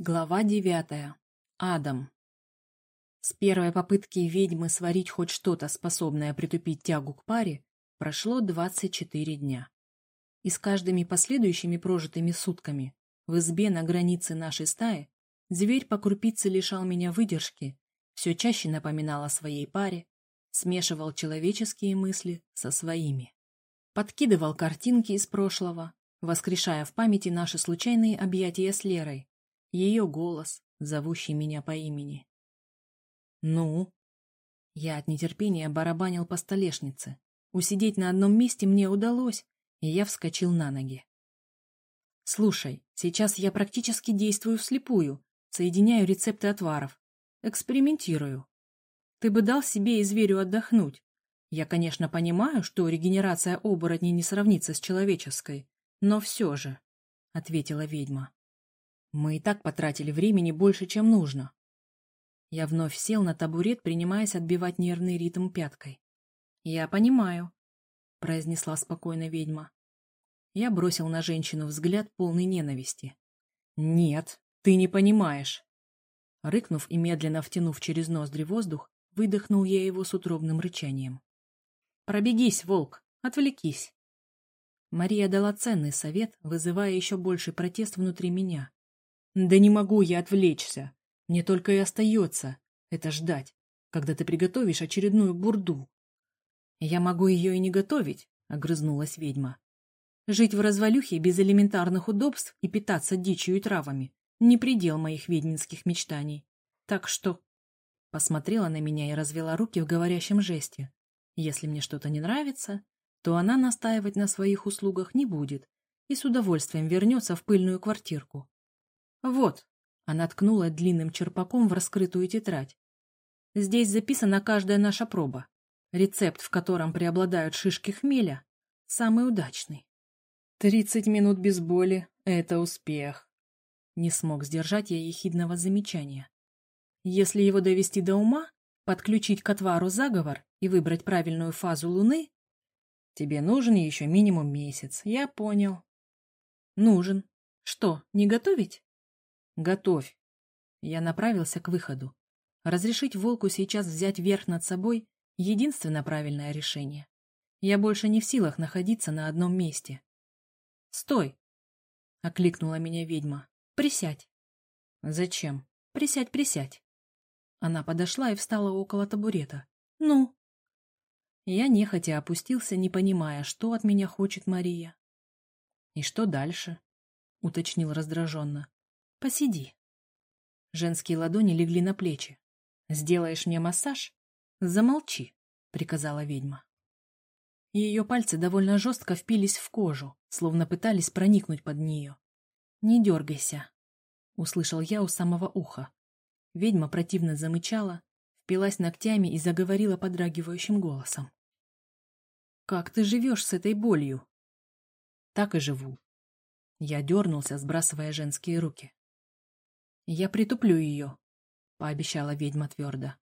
Глава девятая. Адам. С первой попытки ведьмы сварить хоть что-то, способное притупить тягу к паре, прошло 24 дня. И с каждыми последующими прожитыми сутками в избе на границе нашей стаи зверь по крупице лишал меня выдержки, все чаще напоминал о своей паре, смешивал человеческие мысли со своими. Подкидывал картинки из прошлого, воскрешая в памяти наши случайные объятия с Лерой, ее голос, зовущий меня по имени. «Ну?» Я от нетерпения барабанил по столешнице. Усидеть на одном месте мне удалось, и я вскочил на ноги. «Слушай, сейчас я практически действую вслепую, соединяю рецепты отваров, экспериментирую. Ты бы дал себе и зверю отдохнуть. Я, конечно, понимаю, что регенерация оборотней не сравнится с человеческой, но все же», — ответила ведьма. Мы и так потратили времени больше, чем нужно. Я вновь сел на табурет, принимаясь отбивать нервный ритм пяткой. «Я понимаю», — произнесла спокойно ведьма. Я бросил на женщину взгляд полный ненависти. «Нет, ты не понимаешь». Рыкнув и медленно втянув через ноздри воздух, выдохнул я его с утробным рычанием. «Пробегись, волк, отвлекись». Мария дала ценный совет, вызывая еще больший протест внутри меня. Да не могу я отвлечься. Мне только и остается это ждать, когда ты приготовишь очередную бурду. Я могу ее и не готовить, — огрызнулась ведьма. Жить в развалюхе без элементарных удобств и питаться дичью и травами — не предел моих ведьминских мечтаний. Так что... Посмотрела на меня и развела руки в говорящем жесте. Если мне что-то не нравится, то она настаивать на своих услугах не будет и с удовольствием вернется в пыльную квартирку. «Вот», — она ткнула длинным черпаком в раскрытую тетрадь. «Здесь записана каждая наша проба. Рецепт, в котором преобладают шишки хмеля, самый удачный. Тридцать минут без боли — это успех». Не смог сдержать я ехидного замечания. Если его довести до ума, подключить к отвару заговор и выбрать правильную фазу Луны, тебе нужен еще минимум месяц, я понял. Нужен. Что, не готовить? «Готовь!» Я направился к выходу. Разрешить волку сейчас взять верх над собой — единственно правильное решение. Я больше не в силах находиться на одном месте. «Стой!» — окликнула меня ведьма. «Присядь!» «Зачем?» «Присядь, присядь!» Она подошла и встала около табурета. «Ну?» Я нехотя опустился, не понимая, что от меня хочет Мария. «И что дальше?» — уточнил раздраженно. Посиди. Женские ладони легли на плечи. Сделаешь мне массаж? Замолчи, приказала ведьма. Ее пальцы довольно жестко впились в кожу, словно пытались проникнуть под нее. «Не дергайся», — услышал я у самого уха. Ведьма противно замычала, впилась ногтями и заговорила подрагивающим голосом. «Как ты живешь с этой болью?» «Так и живу». Я дернулся, сбрасывая женские руки. «Я притуплю ее», — пообещала ведьма твердо.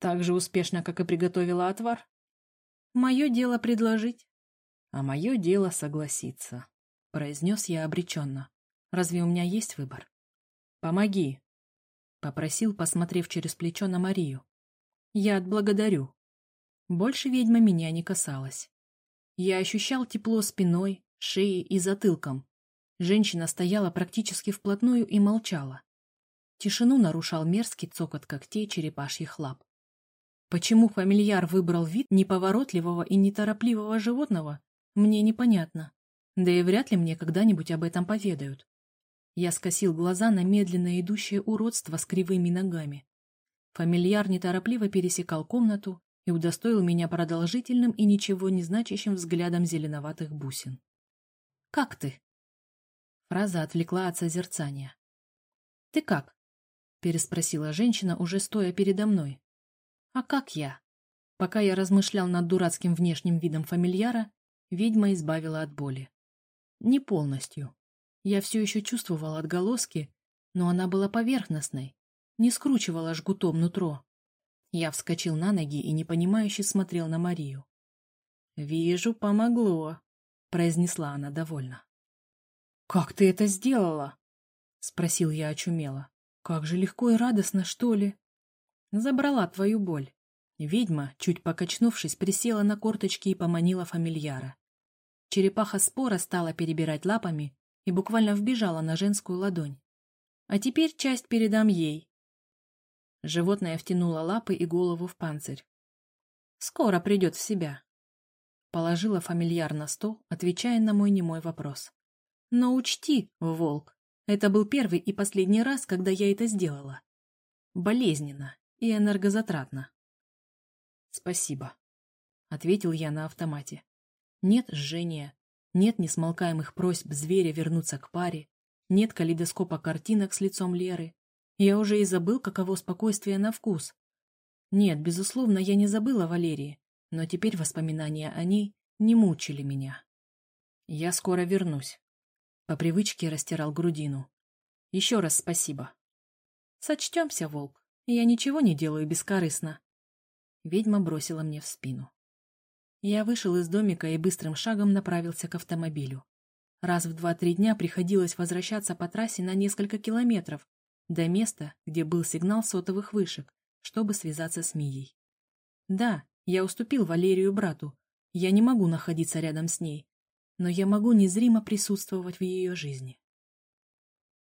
«Так же успешно, как и приготовила отвар?» «Мое дело предложить». «А мое дело согласиться», — произнес я обреченно. «Разве у меня есть выбор?» «Помоги», — попросил, посмотрев через плечо на Марию. «Я отблагодарю». Больше ведьма меня не касалась. Я ощущал тепло спиной, шеей и затылком. Женщина стояла практически вплотную и молчала. Тишину нарушал мерзкий цокот когтей черепашьих лап. Почему фамильяр выбрал вид неповоротливого и неторопливого животного, мне непонятно. Да и вряд ли мне когда-нибудь об этом поведают. Я скосил глаза на медленно идущее уродство с кривыми ногами. Фамильяр неторопливо пересекал комнату и удостоил меня продолжительным и ничего не значащим взглядом зеленоватых бусин. «Как ты?» Фраза отвлекла от созерцания. «Ты как?» Переспросила женщина, уже стоя передо мной. А как я? Пока я размышлял над дурацким внешним видом фамильяра, ведьма избавила от боли. Не полностью. Я все еще чувствовал отголоски, но она была поверхностной, не скручивала жгутом нутро. Я вскочил на ноги и непонимающе смотрел на Марию. «Вижу, помогло», — произнесла она довольно. «Как ты это сделала?» Спросил я очумело. Как же легко и радостно, что ли? Забрала твою боль. Ведьма, чуть покачнувшись, присела на корточки и поманила фамильяра. Черепаха спора стала перебирать лапами и буквально вбежала на женскую ладонь. А теперь часть передам ей. Животное втянуло лапы и голову в панцирь. Скоро придет в себя. Положила фамильяр на стол, отвечая на мой немой вопрос. Но учти, волк, это был первый и последний раз, когда я это сделала. Болезненно и энергозатратно. «Спасибо», — ответил я на автомате. Нет жжения, нет несмолкаемых просьб зверя вернуться к паре, нет калейдоскопа картинок с лицом Леры. Я уже и забыл, каково спокойствие на вкус. Нет, безусловно, я не забыла Валерии, но теперь воспоминания о ней не мучили меня. Я скоро вернусь. По привычке растирал грудину. Еще раз спасибо. Сочтемся, волк. Я ничего не делаю бескорыстно. Ведьма бросила мне в спину. Я вышел из домика и быстрым шагом направился к автомобилю. Раз в два-три дня приходилось возвращаться по трассе на несколько километров до места, где был сигнал сотовых вышек, чтобы связаться с Мией. Да, я уступил Валерию брату. Я не могу находиться рядом с ней, но я могу незримо присутствовать в ее жизни.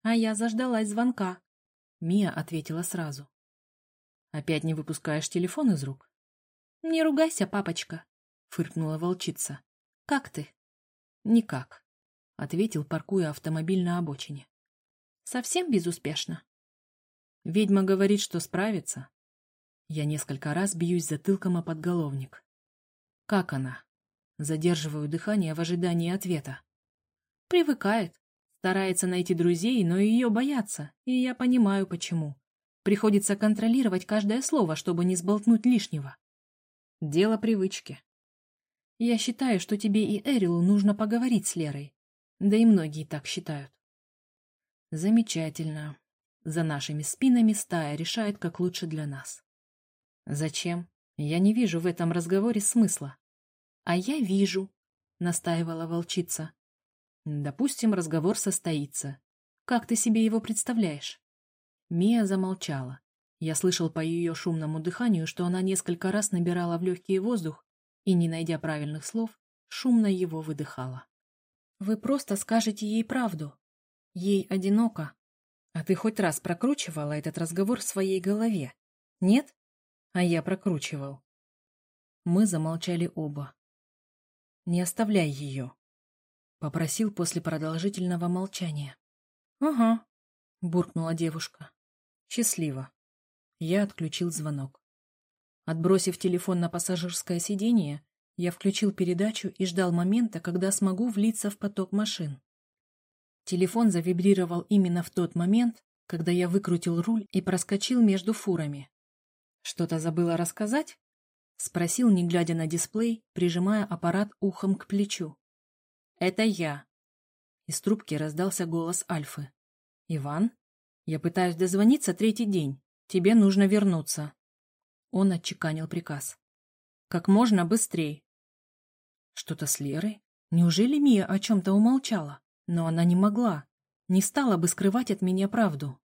А я заждалась звонка. Мия ответила сразу. Опять не выпускаешь телефон из рук? Не ругайся, папочка, фыркнула волчица. Как ты? Никак, ответил, паркуя автомобиль на обочине. Совсем безуспешно. Ведьма говорит, что справится. Я несколько раз бьюсь затылком о подголовник. Как она? Задерживаю дыхание в ожидании ответа. Привыкает. Старается найти друзей, но ее боятся, и я понимаю, почему. Приходится контролировать каждое слово, чтобы не сболтнуть лишнего. Дело привычки. Я считаю, что тебе и Эрилу нужно поговорить с Лерой. Да и многие так считают. Замечательно. За нашими спинами стая решает, как лучше для нас. Зачем? Я не вижу в этом разговоре смысла. А я вижу, настаивала волчица. Допустим, разговор состоится. Как ты себе его представляешь? Мия замолчала. Я слышал по ее шумному дыханию, что она несколько раз набирала в легкий воздух и, не найдя правильных слов, шумно его выдыхала. «Вы просто скажете ей правду. Ей одиноко. А ты хоть раз прокручивала этот разговор в своей голове? Нет? А я прокручивал». Мы замолчали оба. «Не оставляй ее», — попросил после продолжительного молчания. «Ага», — буркнула девушка. «Счастливо». Я отключил звонок. Отбросив телефон на пассажирское сиденье, я включил передачу и ждал момента, когда смогу влиться в поток машин. Телефон завибрировал именно в тот момент, когда я выкрутил руль и проскочил между фурами. «Что-то забыла рассказать?» — спросил, не глядя на дисплей, прижимая аппарат ухом к плечу. «Это я». Из трубки раздался голос Альфы. «Иван, я пытаюсь дозвониться третий день. Тебе нужно вернуться». Он отчеканил приказ. «Как можно быстрей». Что-то с Лерой? Неужели Мия о чем-то умолчала? Но она не могла. Не стала бы скрывать от меня правду.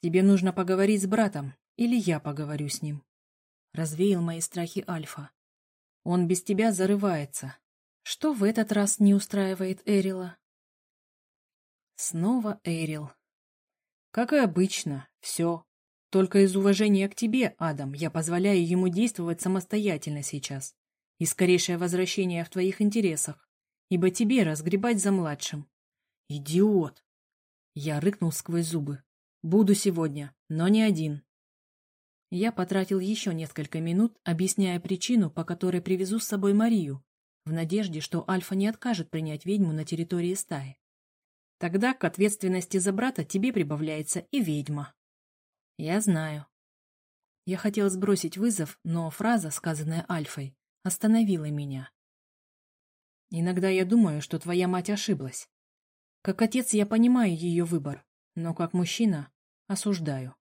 «Тебе нужно поговорить с братом, или я поговорю с ним». Развеял мои страхи Альфа. «Он без тебя зарывается. Что в этот раз не устраивает Эрила?» Снова Эрил. «Как и обычно, все. Только из уважения к тебе, Адам, я позволяю ему действовать самостоятельно сейчас. И скорейшее возвращение в твоих интересах, ибо тебе разгребать за младшим. Идиот! Я рыкнул сквозь зубы. Буду сегодня, но не один. Я потратил еще несколько минут, объясняя причину, по которой привезу с собой Марию, в надежде, что Альфа не откажет принять ведьму на территории стаи. Тогда к ответственности за брата тебе прибавляется и ведьма. Я знаю. Я хотел сбросить вызов, но фраза, сказанная Альфой, остановила меня. Иногда я думаю, что твоя мать ошиблась. Как отец я понимаю ее выбор, но как мужчина осуждаю.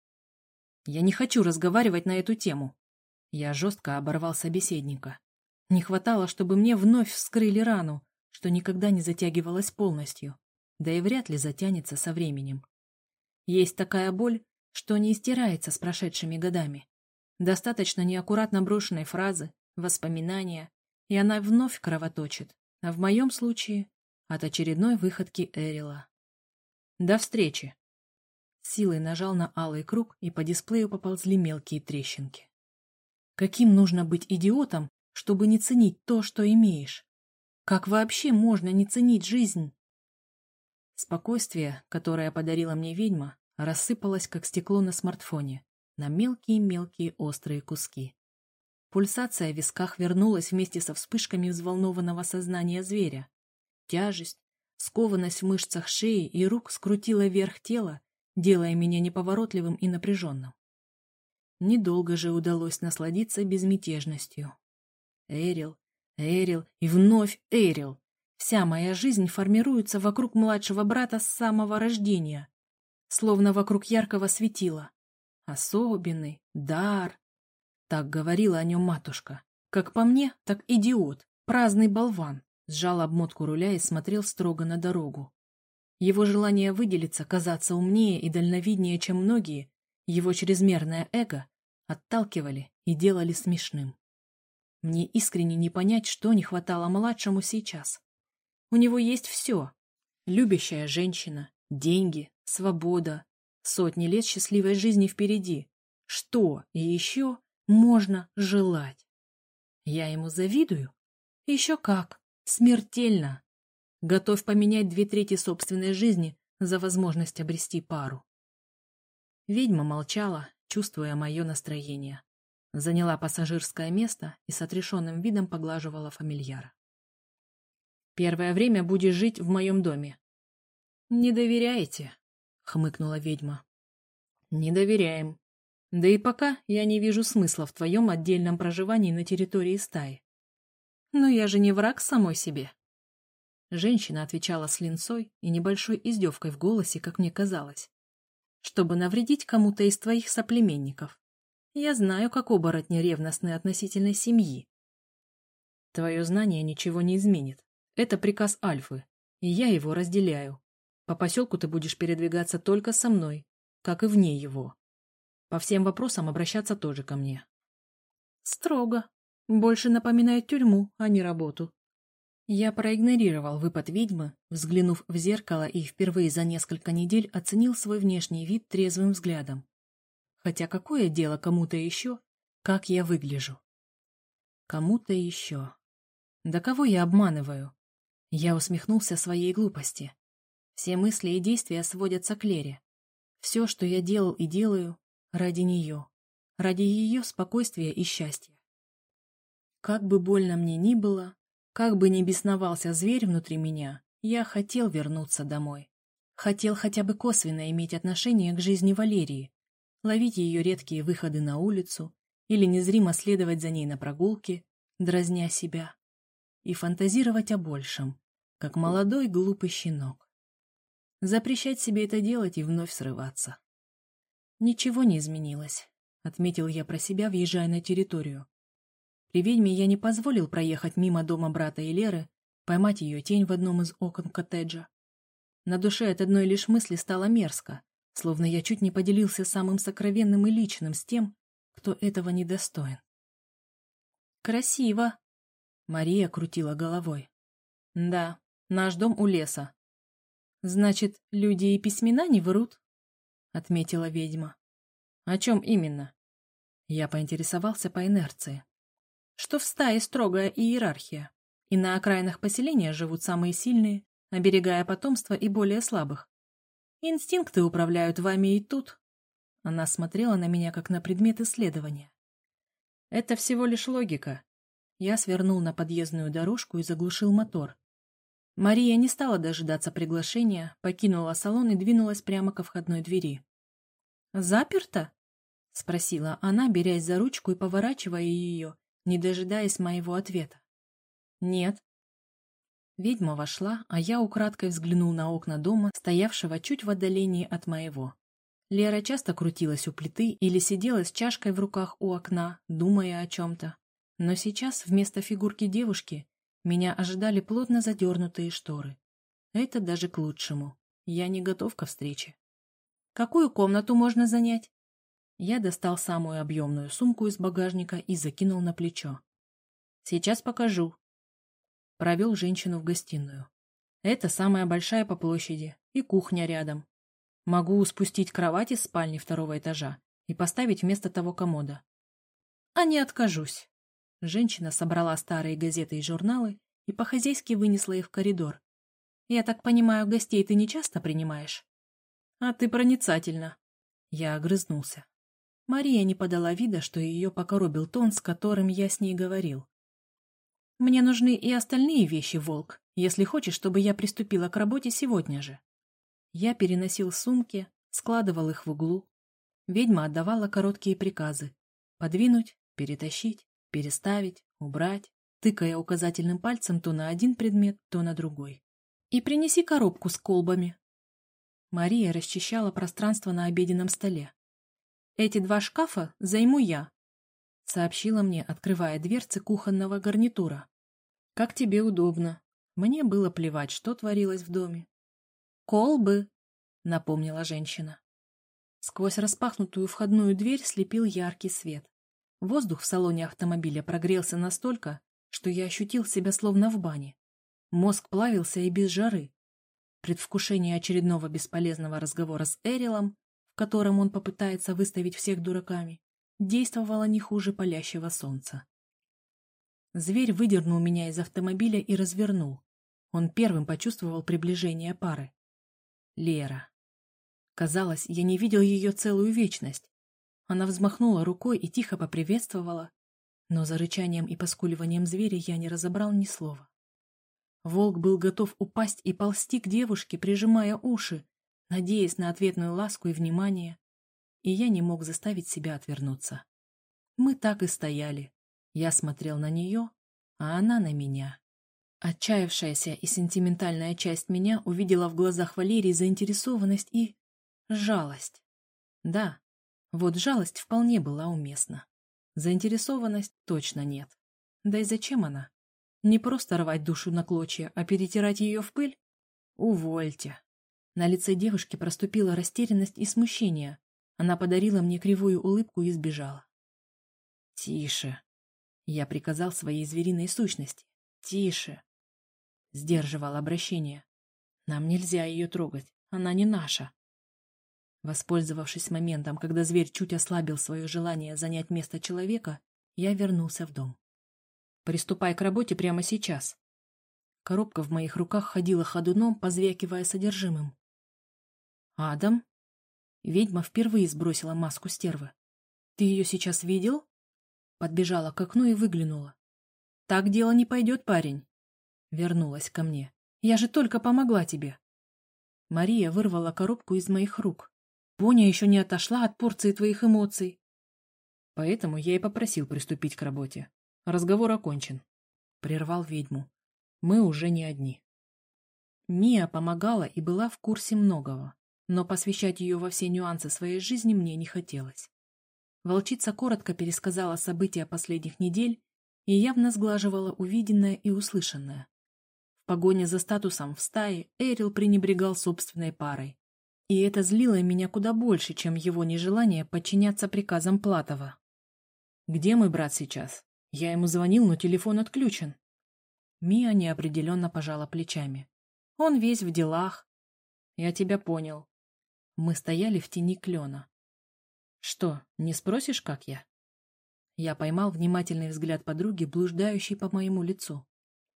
Я не хочу разговаривать на эту тему. Я жестко оборвал собеседника. Не хватало, чтобы мне вновь вскрыли рану, что никогда не затягивалась полностью. да и вряд ли затянется со временем. Есть такая боль, что не стирается с прошедшими годами. Достаточно неаккуратно брошенной фразы, воспоминания, и она вновь кровоточит, а в моем случае от очередной выходки Эрила. До встречи! Силой нажал на алый круг, и по дисплею поползли мелкие трещинки. Каким нужно быть идиотом, чтобы не ценить то, что имеешь? Как вообще можно не ценить жизнь? Спокойствие, которое подарила мне ведьма, рассыпалось, как стекло на смартфоне, на мелкие-мелкие острые куски. Пульсация в висках вернулась вместе со вспышками взволнованного сознания зверя. Тяжесть, скованность в мышцах шеи и рук скрутила вверх тела, делая меня неповоротливым и напряженным. Недолго же удалось насладиться безмятежностью. Эрил, Эрил и вновь Эрил. Вся моя жизнь формируется вокруг младшего брата с самого рождения, словно вокруг яркого светила. Особенный, дар, так говорила о нем матушка. Как по мне, так идиот, праздный болван. Сжал обмотку руля и смотрел строго на дорогу. Его желание выделиться, казаться умнее и дальновиднее, чем многие, его чрезмерное эго, отталкивали и делали смешным. Мне искренне не понять, что не хватало младшему сейчас. У него есть все. Любящая женщина, деньги, свобода, сотни лет счастливой жизни впереди. Что и еще можно желать. Я ему завидую? Еще как. Смертельно. Готов поменять две трети собственной жизни за возможность обрести пару. Ведьма молчала, чувствуя мое настроение. Заняла пассажирское место и с отрешенным видом поглаживала фамильяра. «Первое время будешь жить в моем доме». «Не доверяете?» — хмыкнула ведьма. «Не доверяем», да и пока я не вижу смысла в твоем отдельном проживании на территории стаи. Но я же не враг самой себе. Женщина отвечала с линцой и небольшой издевкой в голосе, как мне казалось. Чтобы навредить кому-то из твоих соплеменников. Я знаю, как оборотни ревностны относительно семьи. Твое знание ничего не изменит. Это приказ Альфы, и я его разделяю. По поселку ты будешь передвигаться только со мной, как и вне его. По всем вопросам обращаться тоже ко мне. Строго. Больше напоминает тюрьму, а не работу. Я проигнорировал выпад ведьмы, взглянув в зеркало и впервые за несколько недель оценил свой внешний вид трезвым взглядом. Хотя какое дело кому-то еще, как я выгляжу? Кому-то еще. Да кого я обманываю? Я усмехнулся своей глупости. Все мысли и действия сводятся к Лере. Все, что я делал и делаю, Ради нее. Ради ее спокойствия и счастья. Как бы больно мне ни было, как бы ни бесновался зверь внутри меня, я хотел вернуться домой. Хотел хотя бы косвенно иметь отношение к жизни Валерии, ловить ее редкие выходы на улицу или незримо следовать за ней на прогулке, дразня себя, и фантазировать о большем, как молодой глупый щенок. Запрещать себе это делать и вновь срываться. Ничего не изменилось, отметил я про себя, въезжая на территорию. При ведьме я не позволил проехать мимо дома брата и Леры, поймать ее тень в одном из окон коттеджа. На душе от одной лишь мысли стало мерзко, словно я чуть не поделился самым сокровенным и личным с тем, кто этого не достоин. «Красиво!» — Мария крутила головой. «Да, наш дом у леса. Значит, люди и письмена не врут?» отметила ведьма. О чем именно? Я поинтересовался по инерции. Что в стае строгая иерархия, и на окраинах поселения живут самые сильные, оберегая потомство и более слабых. Инстинкты управляют вами и тут. Она смотрела на меня, как на предмет исследования. Это всего лишь логика. Я свернул на подъездную дорожку и заглушил мотор. Мария не стала дожидаться приглашения, покинула салон и двинулась прямо ко входной двери. «Заперто?» — спросила она, берясь за ручку и поворачивая ее, не дожидаясь моего ответа. «Нет». Ведьма вошла, а я украдкой взглянул на окна дома, стоявшего чуть в отдалении от моего. Лера часто крутилась у плиты или сидела с чашкой в руках у окна, думая о чем-то. Но сейчас вместо фигурки девушки меня ожидали плотно задернутые шторы. Это даже к лучшему. Я не готов ко встрече. Какую комнату можно занять? Я достал самую объемную сумку из багажника и закинул на плечо. Сейчас покажу. Провел женщину в гостиную. Это самая большая по площади и кухня рядом. Могу спустить кровать из спальни второго этажа и поставить вместо того комода. А не откажусь. Женщина собрала старые газеты и журналы и по-хозяйски вынесла их в коридор. Я так понимаю, гостей ты не часто принимаешь? А ты проницательна. Я огрызнулся. Мария не подала вида, что ее покоробил тон, с которым я с ней говорил. Мне нужны и остальные вещи, Волк, если хочешь, чтобы я приступила к работе сегодня же. Я переносил сумки, складывал их в углу. Ведьма отдавала короткие приказы. Подвинуть, перетащить, переставить, убрать, тыкая указательным пальцем то на один предмет, то на другой. И принеси коробку с колбами. Мария расчищала пространство на обеденном столе. Эти два шкафа займу я, сообщила мне, открывая дверцы кухонного гарнитура. Как тебе удобно. Мне было плевать, что творилось в доме. Колбы, напомнила женщина. Сквозь распахнутую входную дверь слепил яркий свет. Воздух в салоне автомобиля прогрелся настолько, что я ощутил себя словно в бане. Мозг плавился и без жары. Предвкушение очередного бесполезного разговора с Эрилом которым он попытается выставить всех дураками, действовало не хуже палящего солнца. Зверь выдернул меня из автомобиля и развернул. Он первым почувствовал приближение пары. Лера. Казалось, я не видел ее целую вечность. Она взмахнула рукой и тихо поприветствовала, но за рычанием и поскуливанием зверя я не разобрал ни слова. Волк был готов упасть и ползти к девушке, прижимая уши, надеясь на ответную ласку и внимание, и я не мог заставить себя отвернуться. Мы так и стояли. Я смотрел на нее, а она на меня. Отчаявшаяся и сентиментальная часть меня увидела в глазах Валерии заинтересованность и... жалость. Да, вот жалость вполне была уместна. Заинтересованность точно нет. Да и зачем она? Не просто рвать душу на клочья, а перетирать ее в пыль? Увольте. На лице девушки проступила растерянность и смущение. Она подарила мне кривую улыбку и сбежала. «Тише!» Я приказал своей звериной сущности. «Тише!» Сдерживал обращение. «Нам нельзя ее трогать. Она не наша». Воспользовавшись моментом, когда зверь чуть ослабил свое желание занять место человека, я вернулся в дом. «Приступай к работе прямо сейчас». Коробка в моих руках ходила ходуном, позвякивая содержимым. «Адам?» Ведьма впервые сбросила маску стервы. «Ты ее сейчас видел?» Подбежала к окну и выглянула. «Так дело не пойдет, парень!» Вернулась ко мне. «Я же только помогла тебе!» Мария вырвала коробку из моих рук. Поня еще не отошла от порции твоих эмоций. Поэтому я и попросил приступить к работе. Разговор окончен. Прервал ведьму. Мы уже не одни. Мия помогала и была в курсе многого но посвящать ее во все нюансы своей жизни мне не хотелось. Волчица коротко пересказала события последних недель и явно сглаживала увиденное и услышанное. В погоне за статусом в стае Эрил пренебрегал собственной парой. И это злило меня куда больше, чем его нежелание подчиняться приказам Платова. «Где мой брат сейчас? Я ему звонил, но телефон отключен». Мия неопределенно пожала плечами. «Он весь в делах». «Я тебя понял. Мы стояли в тени клена. «Что, не спросишь, как я?» Я поймал внимательный взгляд подруги, блуждающей по моему лицу.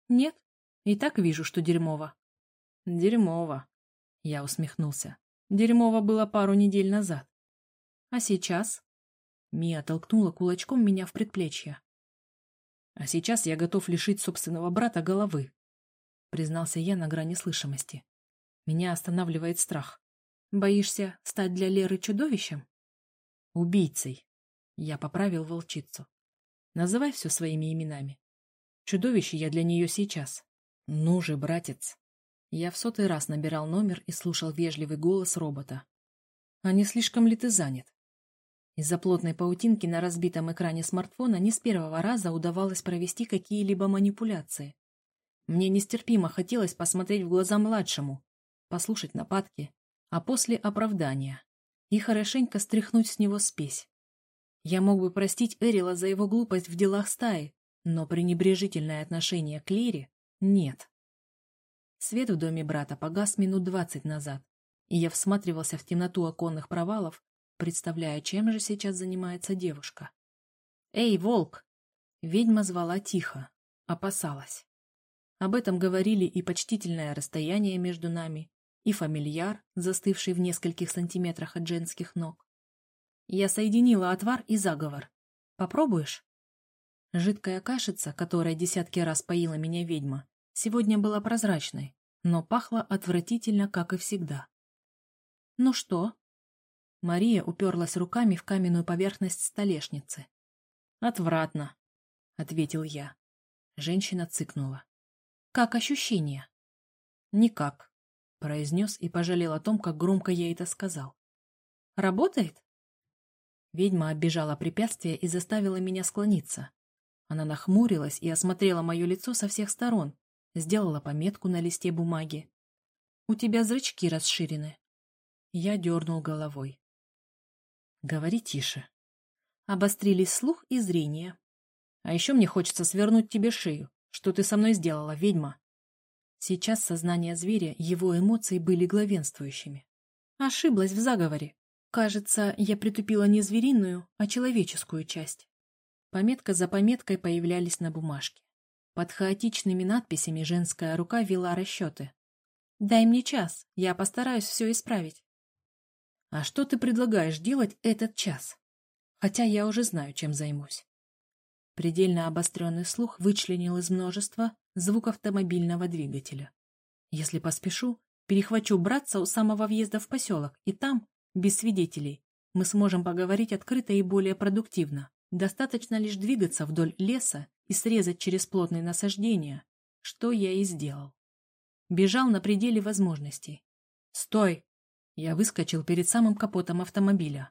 «Нет, и так вижу, что дерьмово». «Дерьмово», — я усмехнулся. «Дерьмово было пару недель назад». «А сейчас?» Мия толкнула кулачком меня в предплечье. «А сейчас я готов лишить собственного брата головы», — признался я на грани слышимости. «Меня останавливает страх. Боишься стать для Леры чудовищем? Убийцей. Я поправил волчицу. Называй все своими именами. Чудовище я для нее сейчас. Ну же, братец. Я в сотый раз набирал номер и слушал вежливый голос робота. А не слишком ли ты занят? Из-за плотной паутинки на разбитом экране смартфона не с первого раза удавалось провести какие-либо манипуляции. Мне нестерпимо хотелось посмотреть в глаза младшему, послушать нападки, а после оправдания, и хорошенько стряхнуть с него спесь. Я мог бы простить Эрила за его глупость в делах стаи, но пренебрежительное отношение к Лире нет. Свет в доме брата погас минут двадцать назад, и я всматривался в темноту оконных провалов, представляя, чем же сейчас занимается девушка. «Эй, волк!» Ведьма звала тихо, опасалась. Об этом говорили и почтительное расстояние между нами, и фамильяр, застывший в нескольких сантиметрах от женских ног. Я соединила отвар и заговор. Попробуешь? Жидкая кашица, которая десятки раз поила меня ведьма, сегодня была прозрачной, но пахла отвратительно, как и всегда. «Ну что?» Мария уперлась руками в каменную поверхность столешницы. «Отвратно», — ответил я. Женщина цыкнула. «Как ощущение?» «Никак», — произнес и пожалел о том, как громко я это сказал. «Работает?» Ведьма оббежала препятствие и заставила меня склониться. Она нахмурилась и осмотрела мое лицо со всех сторон, сделала пометку на листе бумаги. «У тебя зрачки расширены». Я дернул головой. «Говори тише». Обострились слух и зрение. «А еще мне хочется свернуть тебе шею. Что ты со мной сделала, ведьма?» Сейчас сознание зверя, его эмоции были главенствующими. Ошиблась в заговоре. Кажется, я притупила не звериную, а человеческую часть. Пометка за пометкой появлялись на бумажке. Под хаотичными надписями женская рука вела расчеты. «Дай мне час, я постараюсь все исправить». «А что ты предлагаешь делать этот час? Хотя я уже знаю, чем займусь». Предельно обостренный слух вычленил из множества звук автомобильного двигателя. Если поспешу, перехвачу братца у самого въезда в поселок, и там, без свидетелей, мы сможем поговорить открыто и более продуктивно. Достаточно лишь двигаться вдоль леса и срезать через плотные насаждения, что я и сделал. Бежал на пределе возможностей. «Стой!» Я выскочил перед самым капотом автомобиля.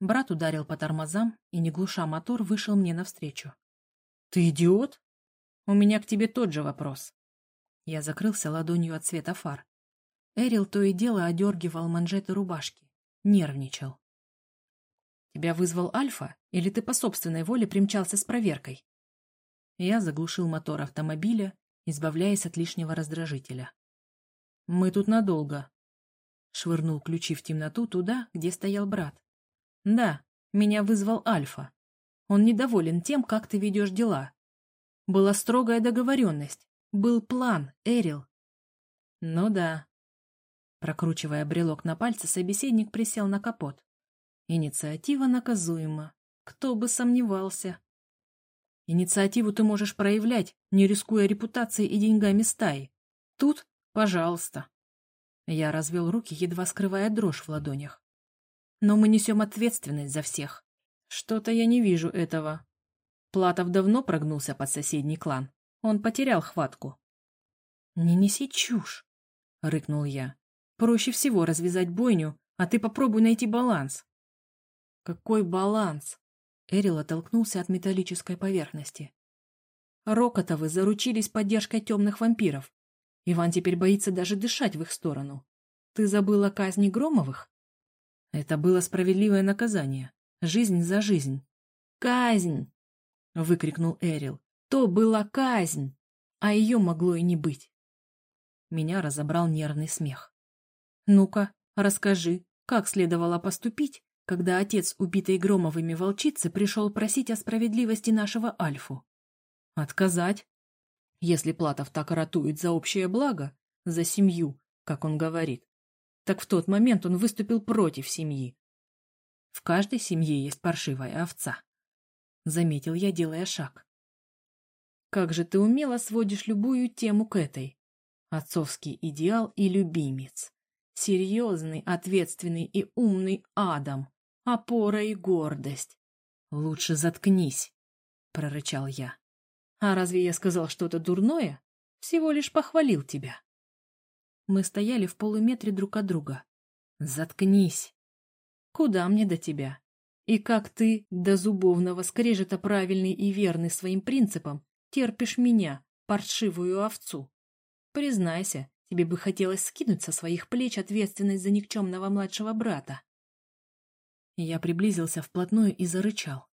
Брат ударил по тормозам и, не глуша мотор, вышел мне навстречу. «Ты идиот?» «У меня к тебе тот же вопрос». Я закрылся ладонью от света фар. Эрил то и дело одергивал манжеты рубашки. Нервничал. «Тебя вызвал Альфа, или ты по собственной воле примчался с проверкой?» Я заглушил мотор автомобиля, избавляясь от лишнего раздражителя. «Мы тут надолго», — швырнул ключи в темноту туда, где стоял брат. «Да, меня вызвал Альфа. Он недоволен тем, как ты ведешь дела. Была строгая договоренность, был план, Эрил». «Ну да». Прокручивая брелок на пальце, собеседник присел на капот. Инициатива наказуема. Кто бы сомневался. Инициативу ты можешь проявлять, не рискуя репутацией и деньгами стаи. Тут, пожалуйста. Я развел руки, едва скрывая дрожь в ладонях. Но мы несем ответственность за всех. Что-то я не вижу этого. Платов давно прогнулся под соседний клан. Он потерял хватку. «Не неси чушь», — рыкнул я. «Проще всего развязать бойню, а ты попробуй найти баланс». «Какой баланс?» Эрил оттолкнулся от металлической поверхности. Рокотовы заручились поддержкой темных вампиров. Иван теперь боится даже дышать в их сторону. Ты забыла казни Громовых? Это было справедливое наказание. Жизнь за жизнь. «Казнь!» — выкрикнул Эрил. «То была казнь! А ее могло и не быть!» Меня разобрал нервный смех. «Ну-ка, расскажи, как следовало поступить, когда отец убитой Громовыми волчицы пришел просить о справедливости нашего Альфу. Отказать? Если Платов так ратует за общее благо, за семью, как он говорит, так в тот момент он выступил против семьи. В каждой семье есть паршивая овца. Заметил я, делая шаг. Как же ты умело сводишь любую тему к этой. Отцовский идеал и любимец. Серьезный, ответственный и умный Адам опора и гордость. Лучше заткнись, прорычал я. А разве я сказал что-то дурное? Всего лишь похвалил тебя. Мы стояли в полуметре друг от друга. Заткнись. Куда мне до тебя? И как ты, до зубовного скрежета правильный и верный своим принципам, терпишь меня, паршивую овцу. Признайся, тебе бы хотелось скинуть со своих плеч ответственность за никчемного младшего брата. Я приблизился вплотную и зарычал.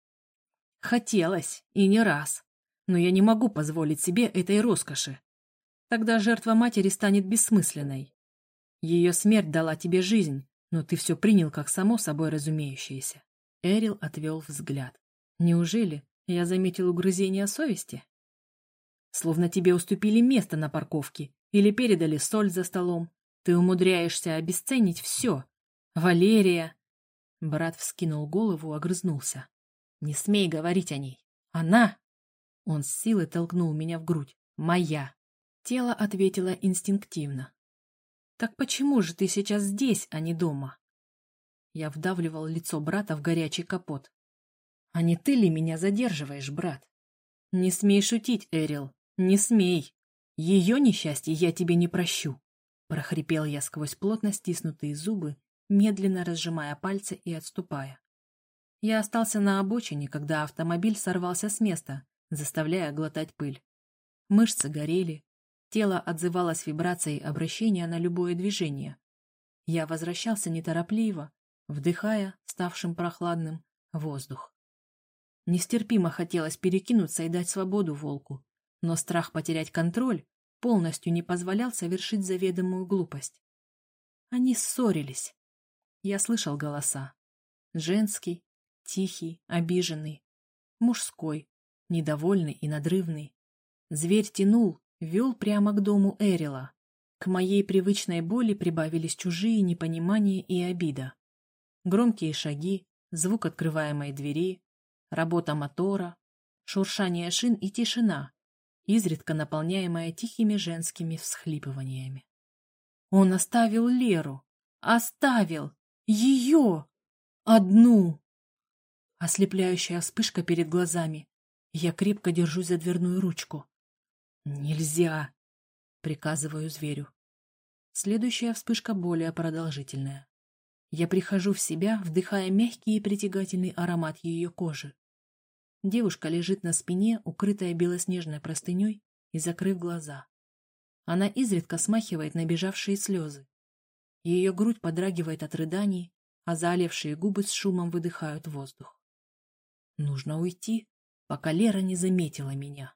Хотелось, и не раз. Но я не могу позволить себе этой роскоши. Тогда жертва матери станет бессмысленной. Ее смерть дала тебе жизнь, но ты все принял как само собой разумеющееся. Эрил отвел взгляд. Неужели я заметил угрызение совести? Словно тебе уступили место на парковке или передали соль за столом. Ты умудряешься обесценить все. Валерия... Брат вскинул голову, огрызнулся. Не смей говорить о ней. Она... Он с силой толкнул меня в грудь. Моя. Тело ответило инстинктивно. Так почему же ты сейчас здесь, а не дома? Я вдавливал лицо брата в горячий капот. А не ты ли меня задерживаешь, брат? Не смей шутить, Эрил, не смей. Ее несчастье я тебе не прощу. Прохрипел я сквозь плотно стиснутые зубы, медленно разжимая пальцы и отступая. Я остался на обочине, когда автомобиль сорвался с места, заставляя глотать пыль. Мышцы горели, Тело отзывалось вибрацией обращения на любое движение. Я возвращался неторопливо, вдыхая, ставшим прохладным, воздух. Нестерпимо хотелось перекинуться и дать свободу волку, но страх потерять контроль полностью не позволял совершить заведомую глупость. Они ссорились. Я слышал голоса. Женский, тихий, обиженный, мужской, недовольный и надрывный. Зверь тянул, вел прямо к дому Эрила. К моей привычной боли прибавились чужие непонимания и обида. Громкие шаги, звук открываемой двери, работа мотора, шуршание шин и тишина, изредка наполняемая тихими женскими всхлипываниями. Он оставил Леру. Оставил! Ее! Одну! Ослепляющая вспышка перед глазами. Я крепко держусь за дверную ручку. «Нельзя!» — приказываю зверю. Следующая вспышка более продолжительная. Я прихожу в себя, вдыхая мягкий и притягательный аромат ее кожи. Девушка лежит на спине, укрытая белоснежной простыней и закрыв глаза. Она изредка смахивает набежавшие слезы. Ее грудь подрагивает от рыданий, а заолевшие губы с шумом выдыхают воздух. Нужно уйти, пока Лера не заметила меня.